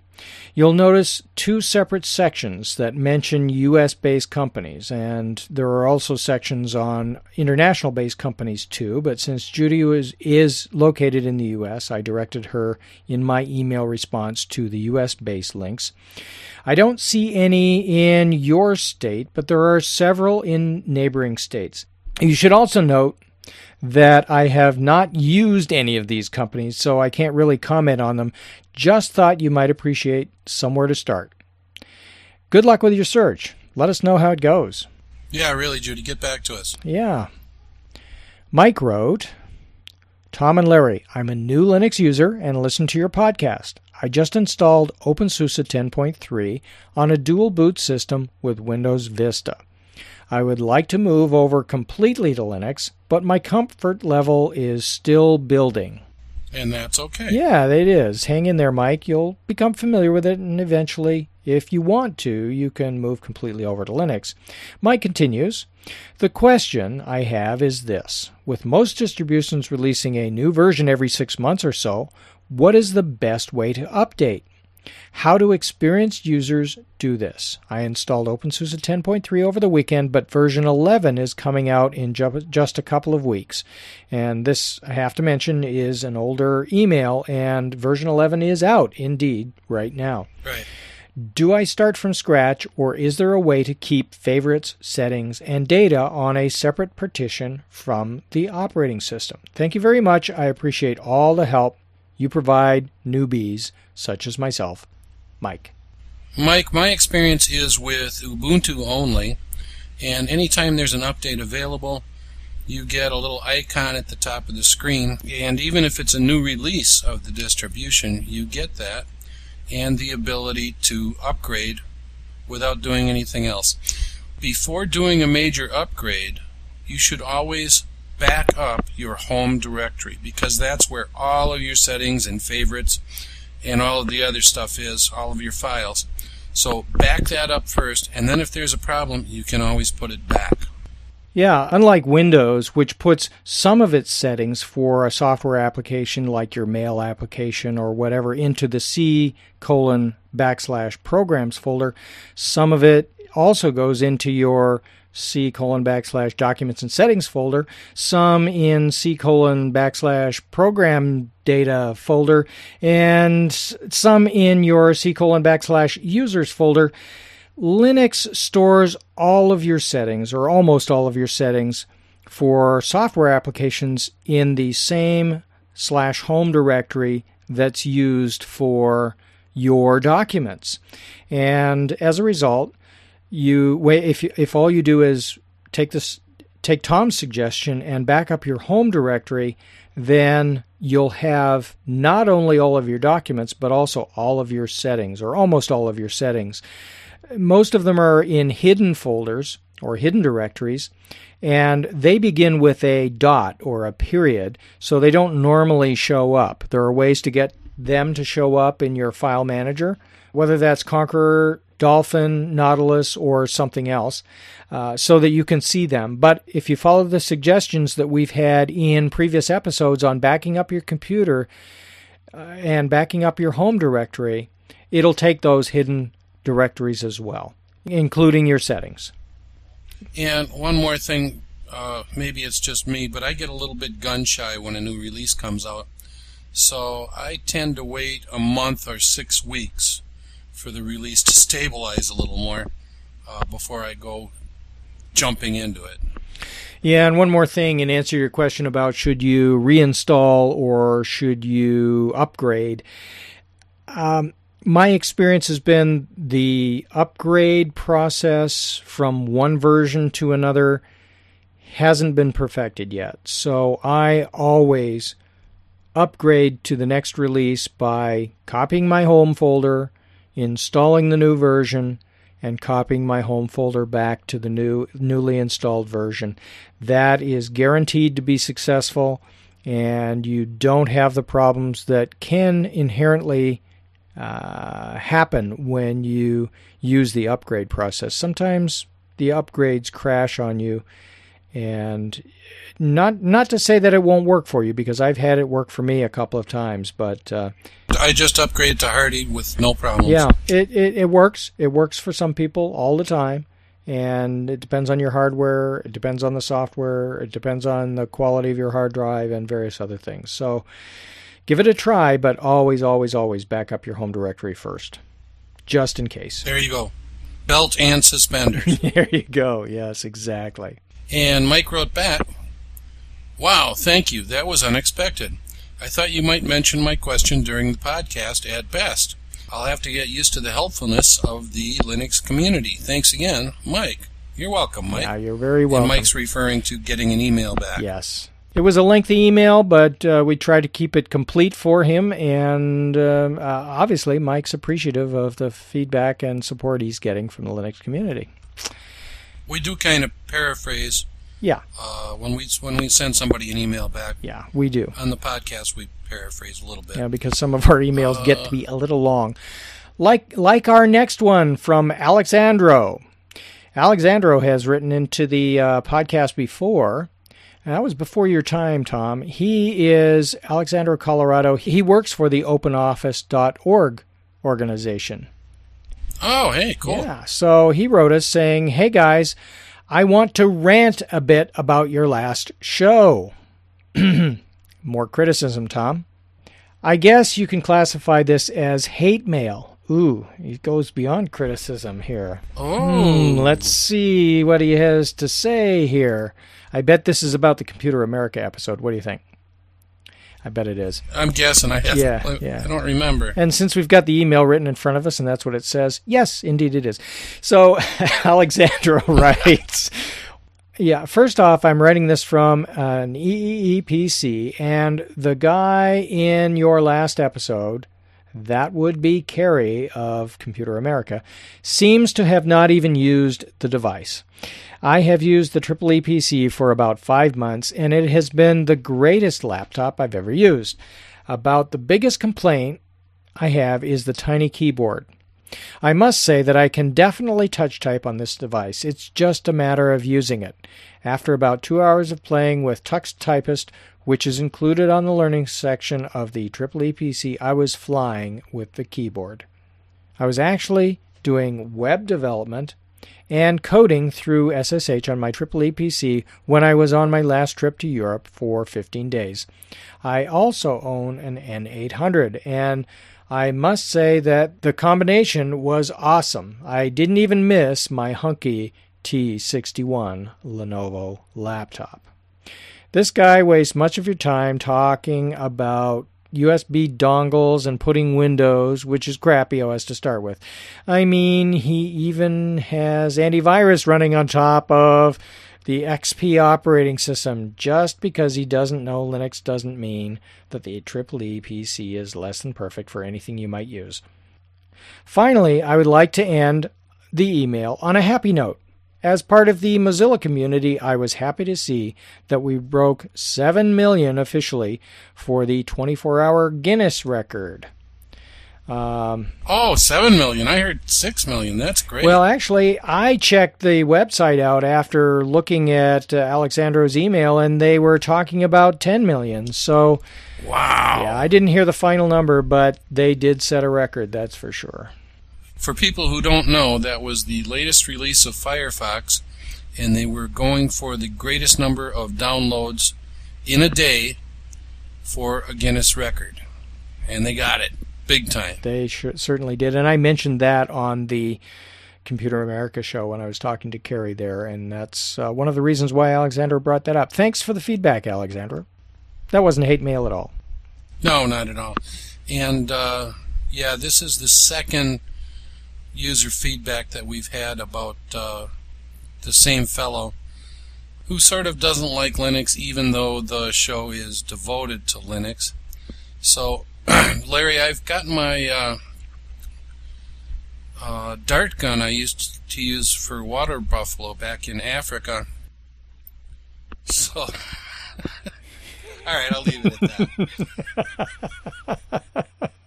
You'll notice two separate sections that mention US based companies, and there are also sections on international based companies too. But since Judy is, is located in the US, I directed her in my email response to the US based links. I don't see any in your state, but there are several in neighboring states. You should also note that I have not used any of these companies, so I can't really comment on them. Just thought you might appreciate somewhere to start. Good luck with your search. Let us know how it goes. Yeah, really, Judy. Get back to us. Yeah. Mike wrote Tom and Larry, I'm a new Linux user and listen to your podcast. I just installed OpenSUSE 10.3 on a dual boot system with Windows Vista. I would like to move over completely to Linux, but my comfort level is still building. And that's okay. Yeah, it is. Hang in there, Mike. You'll become familiar with it, and eventually, if you want to, you can move completely over to Linux. Mike continues The question I have is this With most distributions releasing a new version every six months or so, what is the best way to update? How do experienced users do this? I installed OpenSUSE 10.3 over the weekend, but version 11 is coming out in ju- just a couple of weeks. And this, I have to mention, is an older email, and version 11 is out indeed right now. Right. Do I start from scratch, or is there a way to keep favorites, settings, and data on a separate partition from the operating system? Thank you very much. I appreciate all the help you provide newbies such as myself. Mike. Mike, my experience is with Ubuntu only, and anytime there's an update available, you get a little icon at the top of the screen, and even if it's a new release of the distribution, you get that and the ability to upgrade without doing anything else. Before doing a major upgrade, you should always back up your home directory because that's where all of your settings and favorites and all of the other stuff is, all of your files. So back that up first, and then if there's a problem, you can always put it back. Yeah, unlike Windows, which puts some of its settings for a software application like your mail application or whatever into the C colon backslash programs folder, some of it also goes into your C colon backslash documents and settings folder, some in C colon backslash program data folder, and some in your C colon backslash users folder. Linux stores all of your settings, or almost all of your settings, for software applications in the same slash home directory that's used for your documents. And as a result, you wait if you, if all you do is take this take Tom's suggestion and back up your home directory, then you'll have not only all of your documents but also all of your settings or almost all of your settings. Most of them are in hidden folders or hidden directories, and they begin with a dot or a period, so they don't normally show up. There are ways to get them to show up in your file manager, whether that's Konqueror, Dolphin, Nautilus, or something else, uh, so that you can see them. But if you follow the suggestions that we've had in previous episodes on backing up your computer uh, and backing up your home directory, it'll take those hidden directories as well, including your settings. And one more thing, uh, maybe it's just me, but I get a little bit gun shy when a new release comes out. So I tend to wait a month or six weeks for the release to stabilize a little more uh, before I go jumping into it. Yeah, and one more thing in answer your question about should you reinstall or should you upgrade. Um, my experience has been the upgrade process from one version to another hasn't been perfected yet. So I always upgrade to the next release by copying my home folder, installing the new version, and copying my home folder back to the new newly installed version. That is guaranteed to be successful and you don't have the problems that can inherently uh, happen when you use the upgrade process. Sometimes the upgrades crash on you and not not to say that it won't work for you because I've had it work for me a couple of times, but uh, I just upgraded to Hardy with no problems. Yeah, it, it it works. It works for some people all the time, and it depends on your hardware. It depends on the software. It depends on the quality of your hard drive and various other things. So, give it a try, but always, always, always back up your home directory first, just in case. There you go, belt and suspenders. *laughs* there you go. Yes, exactly. And Mike wrote back, Wow, thank you. That was unexpected. I thought you might mention my question during the podcast at best. I'll have to get used to the helpfulness of the Linux community. Thanks again, Mike. You're welcome, Mike. Yeah, you're very welcome. And Mike's referring to getting an email back. Yes. It was a lengthy email, but uh, we tried to keep it complete for him. And uh, uh, obviously, Mike's appreciative of the feedback and support he's getting from the Linux community. We do kind of paraphrase yeah. Uh, when we when we send somebody an email back. Yeah, we do. On the podcast, we paraphrase a little bit. Yeah, because some of our emails uh, get to be a little long. Like like our next one from Alexandro. Alexandro has written into the uh, podcast before. And that was before your time, Tom. He is Alexandro, Colorado. He works for the OpenOffice.org organization. Oh, hey, cool. Yeah. So he wrote us saying, "Hey guys." I want to rant a bit about your last show. *clears throat* More criticism, Tom. I guess you can classify this as hate mail. Ooh, it goes beyond criticism here. Oh. Hmm, let's see what he has to say here. I bet this is about the Computer America episode. What do you think? I bet it is. I'm guessing. I have. Yeah, I, yeah. I don't remember. And since we've got the email written in front of us, and that's what it says, yes, indeed it is. So *laughs* Alexandra *laughs* writes. Yeah, first off, I'm writing this from an EEPC, and the guy in your last episode, that would be Kerry of Computer America, seems to have not even used the device. I have used the EEE PC for about five months, and it has been the greatest laptop I've ever used. About the biggest complaint I have is the tiny keyboard. I must say that I can definitely touch type on this device. It's just a matter of using it. After about two hours of playing with Tux Typist, which is included on the learning section of the EEE PC, I was flying with the keyboard. I was actually doing web development and coding through SSH on my EEE PC when I was on my last trip to Europe for 15 days. I also own an N800 and I must say that the combination was awesome. I didn't even miss my hunky T61 Lenovo laptop. This guy wastes much of your time talking about USB dongles and putting Windows, which is crappy OS to start with. I mean, he even has antivirus running on top of the XP operating system. Just because he doesn't know Linux doesn't mean that the EEE PC is less than perfect for anything you might use. Finally, I would like to end the email on a happy note. As part of the Mozilla community, I was happy to see that we broke 7 million officially for the 24 hour Guinness record. Um, oh, 7 million. I heard 6 million. That's great. Well, actually, I checked the website out after looking at uh, Alexandro's email, and they were talking about 10 million. So, wow. Yeah, I didn't hear the final number, but they did set a record, that's for sure. For people who don't know, that was the latest release of Firefox, and they were going for the greatest number of downloads in a day for a Guinness record. And they got it. Big time. They sure, certainly did. And I mentioned that on the Computer America show when I was talking to Kerry there. And that's uh, one of the reasons why Alexander brought that up. Thanks for the feedback, Alexander. That wasn't hate mail at all. No, not at all. And uh, yeah, this is the second user feedback that we've had about uh, the same fellow who sort of doesn't like Linux, even though the show is devoted to Linux. So *clears throat* Larry, I've got my uh, uh, dart gun I used to use for water buffalo back in Africa. So, *laughs* all right, I'll leave it at that. *laughs*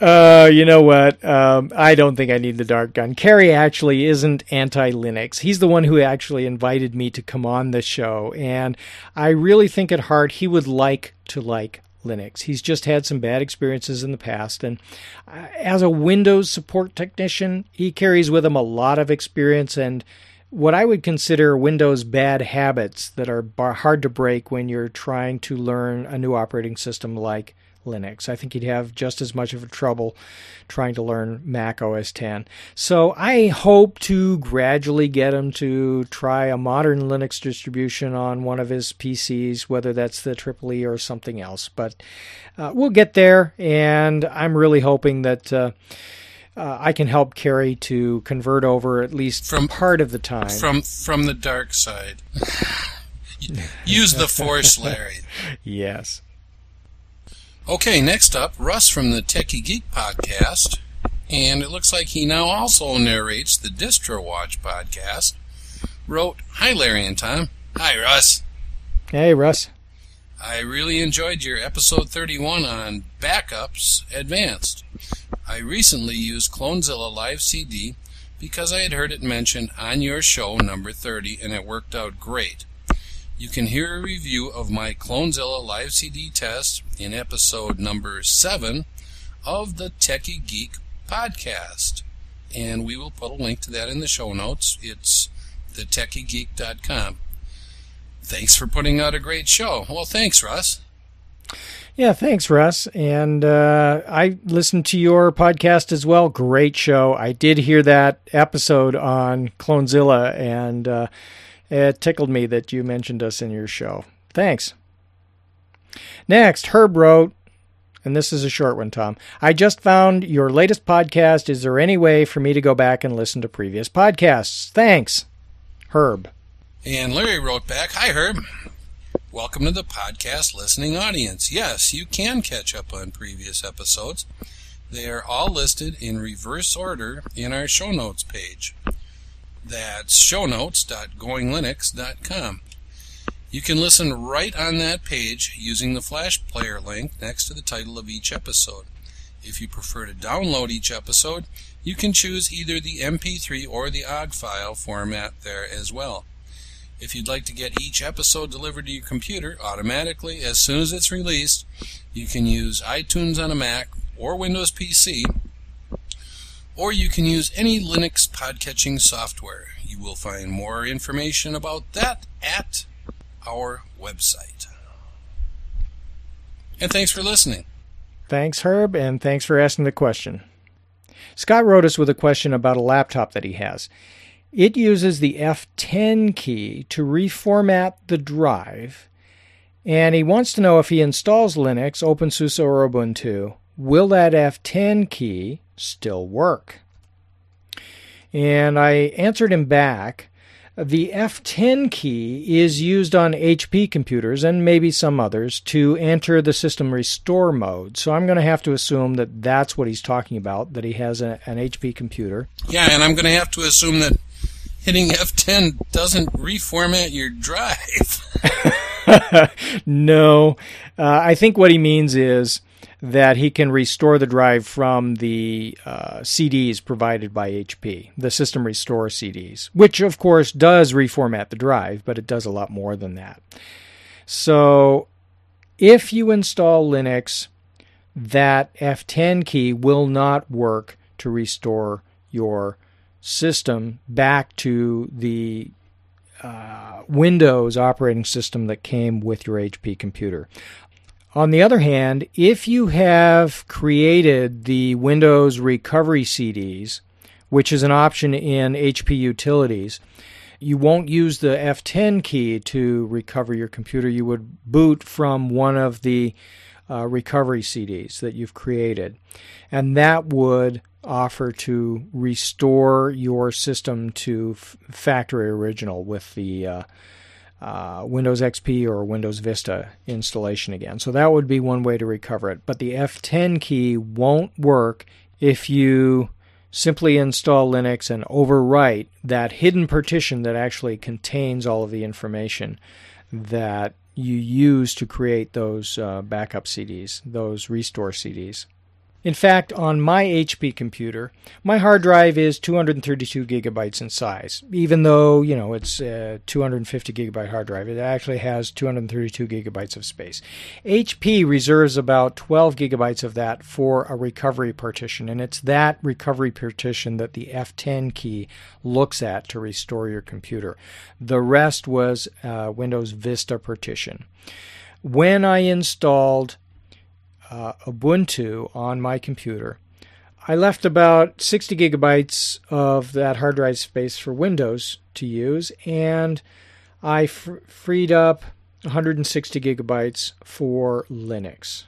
Uh, you know what? Um, I don't think I need the dark gun. Kerry actually isn't anti Linux. He's the one who actually invited me to come on the show. And I really think at heart he would like to like Linux. He's just had some bad experiences in the past. And uh, as a Windows support technician, he carries with him a lot of experience and what I would consider Windows bad habits that are hard to break when you're trying to learn a new operating system like Linux. I think you'd have just as much of a trouble trying to learn Mac OS 10. So I hope to gradually get him to try a modern Linux distribution on one of his PCs, whether that's the Triple E or something else. But uh, we'll get there, and I'm really hoping that. Uh, uh, I can help Kerry to convert over at least from part of the time from from the dark side. *sighs* Use the force, Larry. *laughs* yes. Okay, next up, Russ from the Techie Geek podcast. And it looks like he now also narrates the Distro Watch podcast. Wrote, Hi, Larry and Tom. Hi, Russ. Hey, Russ. I really enjoyed your episode 31 on Backups Advanced. I recently used Clonezilla Live CD because I had heard it mentioned on your show number 30 and it worked out great. You can hear a review of my Clonezilla live CD test in episode number 7 of the Techie Geek podcast. And we will put a link to that in the show notes. It's thetechiegeek.com. Thanks for putting out a great show. Well, thanks, Russ. Yeah, thanks, Russ. And uh, I listened to your podcast as well. Great show. I did hear that episode on Clonezilla, and uh, it tickled me that you mentioned us in your show. Thanks. Next, Herb wrote, and this is a short one, Tom. I just found your latest podcast. Is there any way for me to go back and listen to previous podcasts? Thanks, Herb. And Larry wrote back, Hi, Herb. Welcome to the podcast listening audience. Yes, you can catch up on previous episodes. They are all listed in reverse order in our show notes page. That's shownotes.goinglinux.com. You can listen right on that page using the Flash Player link next to the title of each episode. If you prefer to download each episode, you can choose either the MP3 or the OGG file format there as well. If you'd like to get each episode delivered to your computer automatically as soon as it's released, you can use iTunes on a Mac or Windows PC or you can use any Linux podcatching software. You will find more information about that at our website. And thanks for listening. Thanks, Herb, and thanks for asking the question. Scott wrote us with a question about a laptop that he has. It uses the F10 key to reformat the drive, and he wants to know if he installs Linux, OpenSUSE, or Ubuntu, will that F10 key still work? And I answered him back The F10 key is used on HP computers and maybe some others to enter the system restore mode. So I'm going to have to assume that that's what he's talking about, that he has a, an HP computer. Yeah, and I'm going to have to assume that hitting F10 doesn't reformat your drive. *laughs* no. Uh, I think what he means is that he can restore the drive from the uh, CDs provided by HP, the system restore CDs, which of course does reformat the drive, but it does a lot more than that. So if you install Linux, that F10 key will not work to restore your system back to the uh, Windows operating system that came with your HP computer. On the other hand, if you have created the Windows recovery CDs, which is an option in HP Utilities, you won't use the F10 key to recover your computer. You would boot from one of the uh, recovery CDs that you've created. And that would offer to restore your system to f- factory original with the uh, uh, Windows XP or Windows Vista installation again. So that would be one way to recover it. But the F10 key won't work if you simply install Linux and overwrite that hidden partition that actually contains all of the information that you use to create those uh, backup CDs, those restore CDs. In fact, on my HP computer, my hard drive is 232 gigabytes in size. Even though, you know, it's a 250 gigabyte hard drive, it actually has 232 gigabytes of space. HP reserves about 12 gigabytes of that for a recovery partition, and it's that recovery partition that the F10 key looks at to restore your computer. The rest was uh, Windows Vista partition. When I installed uh, Ubuntu on my computer. I left about 60 gigabytes of that hard drive space for Windows to use, and I f- freed up 160 gigabytes for Linux.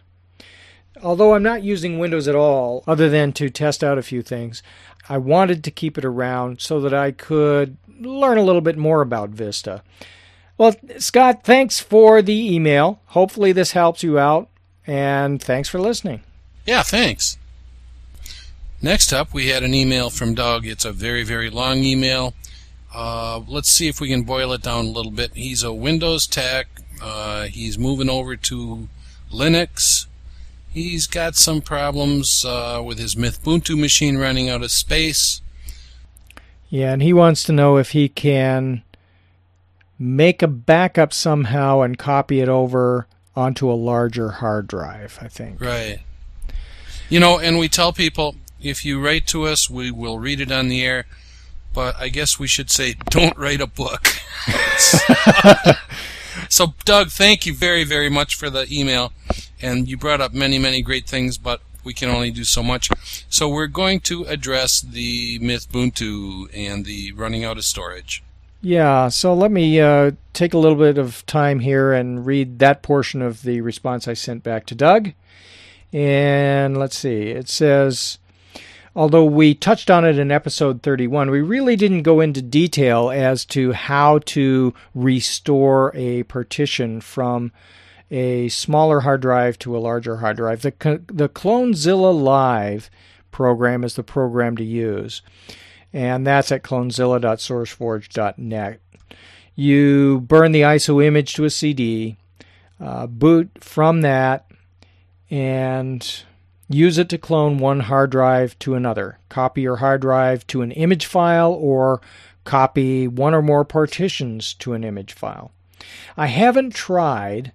Although I'm not using Windows at all, other than to test out a few things, I wanted to keep it around so that I could learn a little bit more about Vista. Well, Scott, thanks for the email. Hopefully, this helps you out. And thanks for listening. Yeah, thanks. Next up, we had an email from Doug. It's a very, very long email. Uh, let's see if we can boil it down a little bit. He's a Windows tech. Uh, he's moving over to Linux. He's got some problems uh, with his Mythbuntu machine running out of space. Yeah, and he wants to know if he can make a backup somehow and copy it over onto a larger hard drive, I think. Right. You know, and we tell people if you write to us, we will read it on the air. But I guess we should say, don't write a book. *laughs* so, Doug, thank you very, very much for the email. And you brought up many, many great things, but we can only do so much. So, we're going to address the myth, Mythbuntu and the running out of storage. Yeah, so let me uh, take a little bit of time here and read that portion of the response I sent back to Doug. And let's see, it says, although we touched on it in episode 31, we really didn't go into detail as to how to restore a partition from a smaller hard drive to a larger hard drive. The, the CloneZilla Live program is the program to use and that's at clonezilla.sourceforge.net. You burn the ISO image to a CD, uh, boot from that, and use it to clone one hard drive to another. Copy your hard drive to an image file or copy one or more partitions to an image file. I haven't tried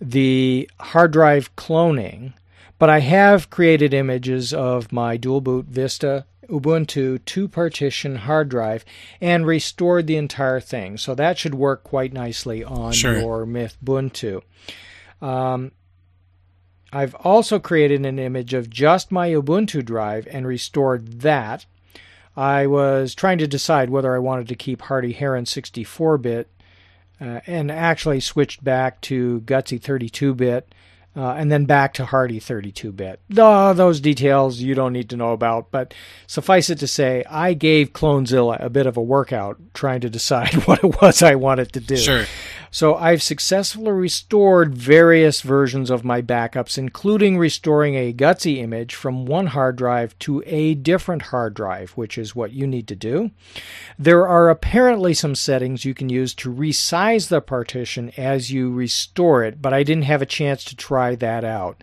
the hard drive cloning, but I have created images of my dual boot Vista Ubuntu two partition hard drive and restored the entire thing. So that should work quite nicely on sure. your Mythbuntu. Um, I've also created an image of just my Ubuntu drive and restored that. I was trying to decide whether I wanted to keep Hardy Heron 64 bit uh, and actually switched back to Gutsy 32 bit uh, and then back to Hardy 32-bit. Oh, those details you don't need to know about, but suffice it to say, I gave Clonezilla a bit of a workout trying to decide *laughs* what it was I wanted to do. Sure. So I've successfully restored various versions of my backups, including restoring a Gutsy image from one hard drive to a different hard drive, which is what you need to do. There are apparently some settings you can use to resize the partition as you restore it, but I didn't have a chance to try that out.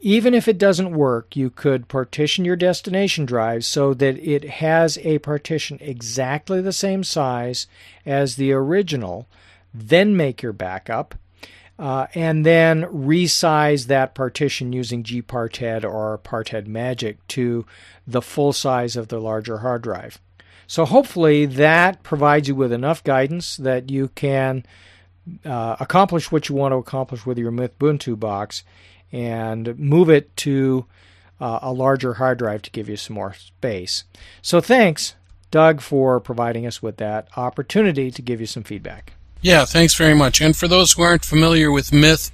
Even if it doesn't work, you could partition your destination drive so that it has a partition exactly the same size as the original then make your backup, uh, and then resize that partition using gparted or parted magic to the full size of the larger hard drive. So hopefully that provides you with enough guidance that you can uh, accomplish what you want to accomplish with your Mythbuntu box and move it to uh, a larger hard drive to give you some more space. So thanks, Doug, for providing us with that opportunity to give you some feedback. Yeah, thanks very much. And for those who aren't familiar with Myth,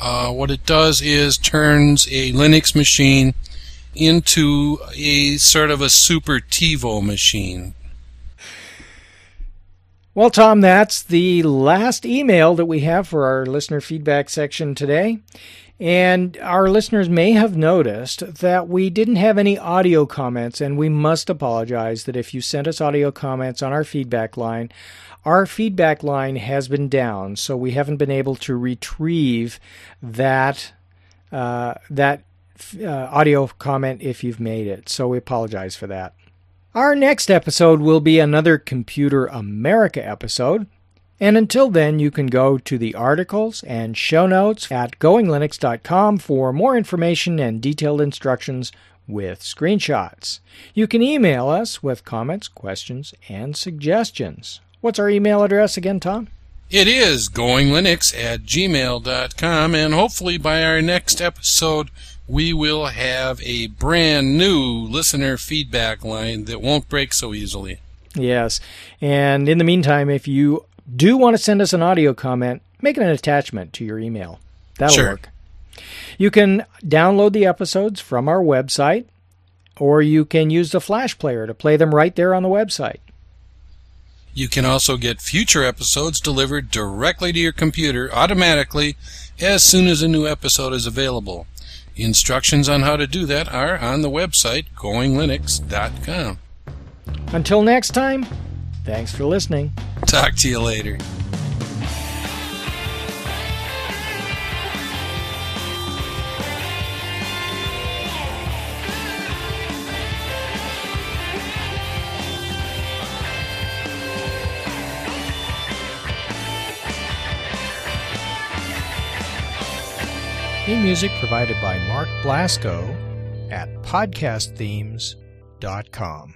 uh, what it does is turns a Linux machine into a sort of a super TiVo machine. Well, Tom, that's the last email that we have for our listener feedback section today. And our listeners may have noticed that we didn't have any audio comments, and we must apologize that if you sent us audio comments on our feedback line, our feedback line has been down, so we haven't been able to retrieve that uh, that uh, audio comment if you've made it. So we apologize for that. Our next episode will be another Computer America episode. And until then, you can go to the articles and show notes at goinglinux.com for more information and detailed instructions with screenshots. You can email us with comments, questions, and suggestions. What's our email address again, Tom? It is goinglinux at gmail.com, and hopefully by our next episode, we will have a brand new listener feedback line that won't break so easily. Yes. And in the meantime, if you do want to send us an audio comment, make it an attachment to your email. That'll Sure. work. You can download the episodes from our website, or you can use the Flash player to play them right there on the website. You can also get future episodes delivered directly to your computer automatically as soon as a new episode is available. Instructions on how to do that are on the website goinglinux.com. Until next time, thanks for listening. Talk to you later. Theme music provided by Mark Blasco at podcastthemes.com.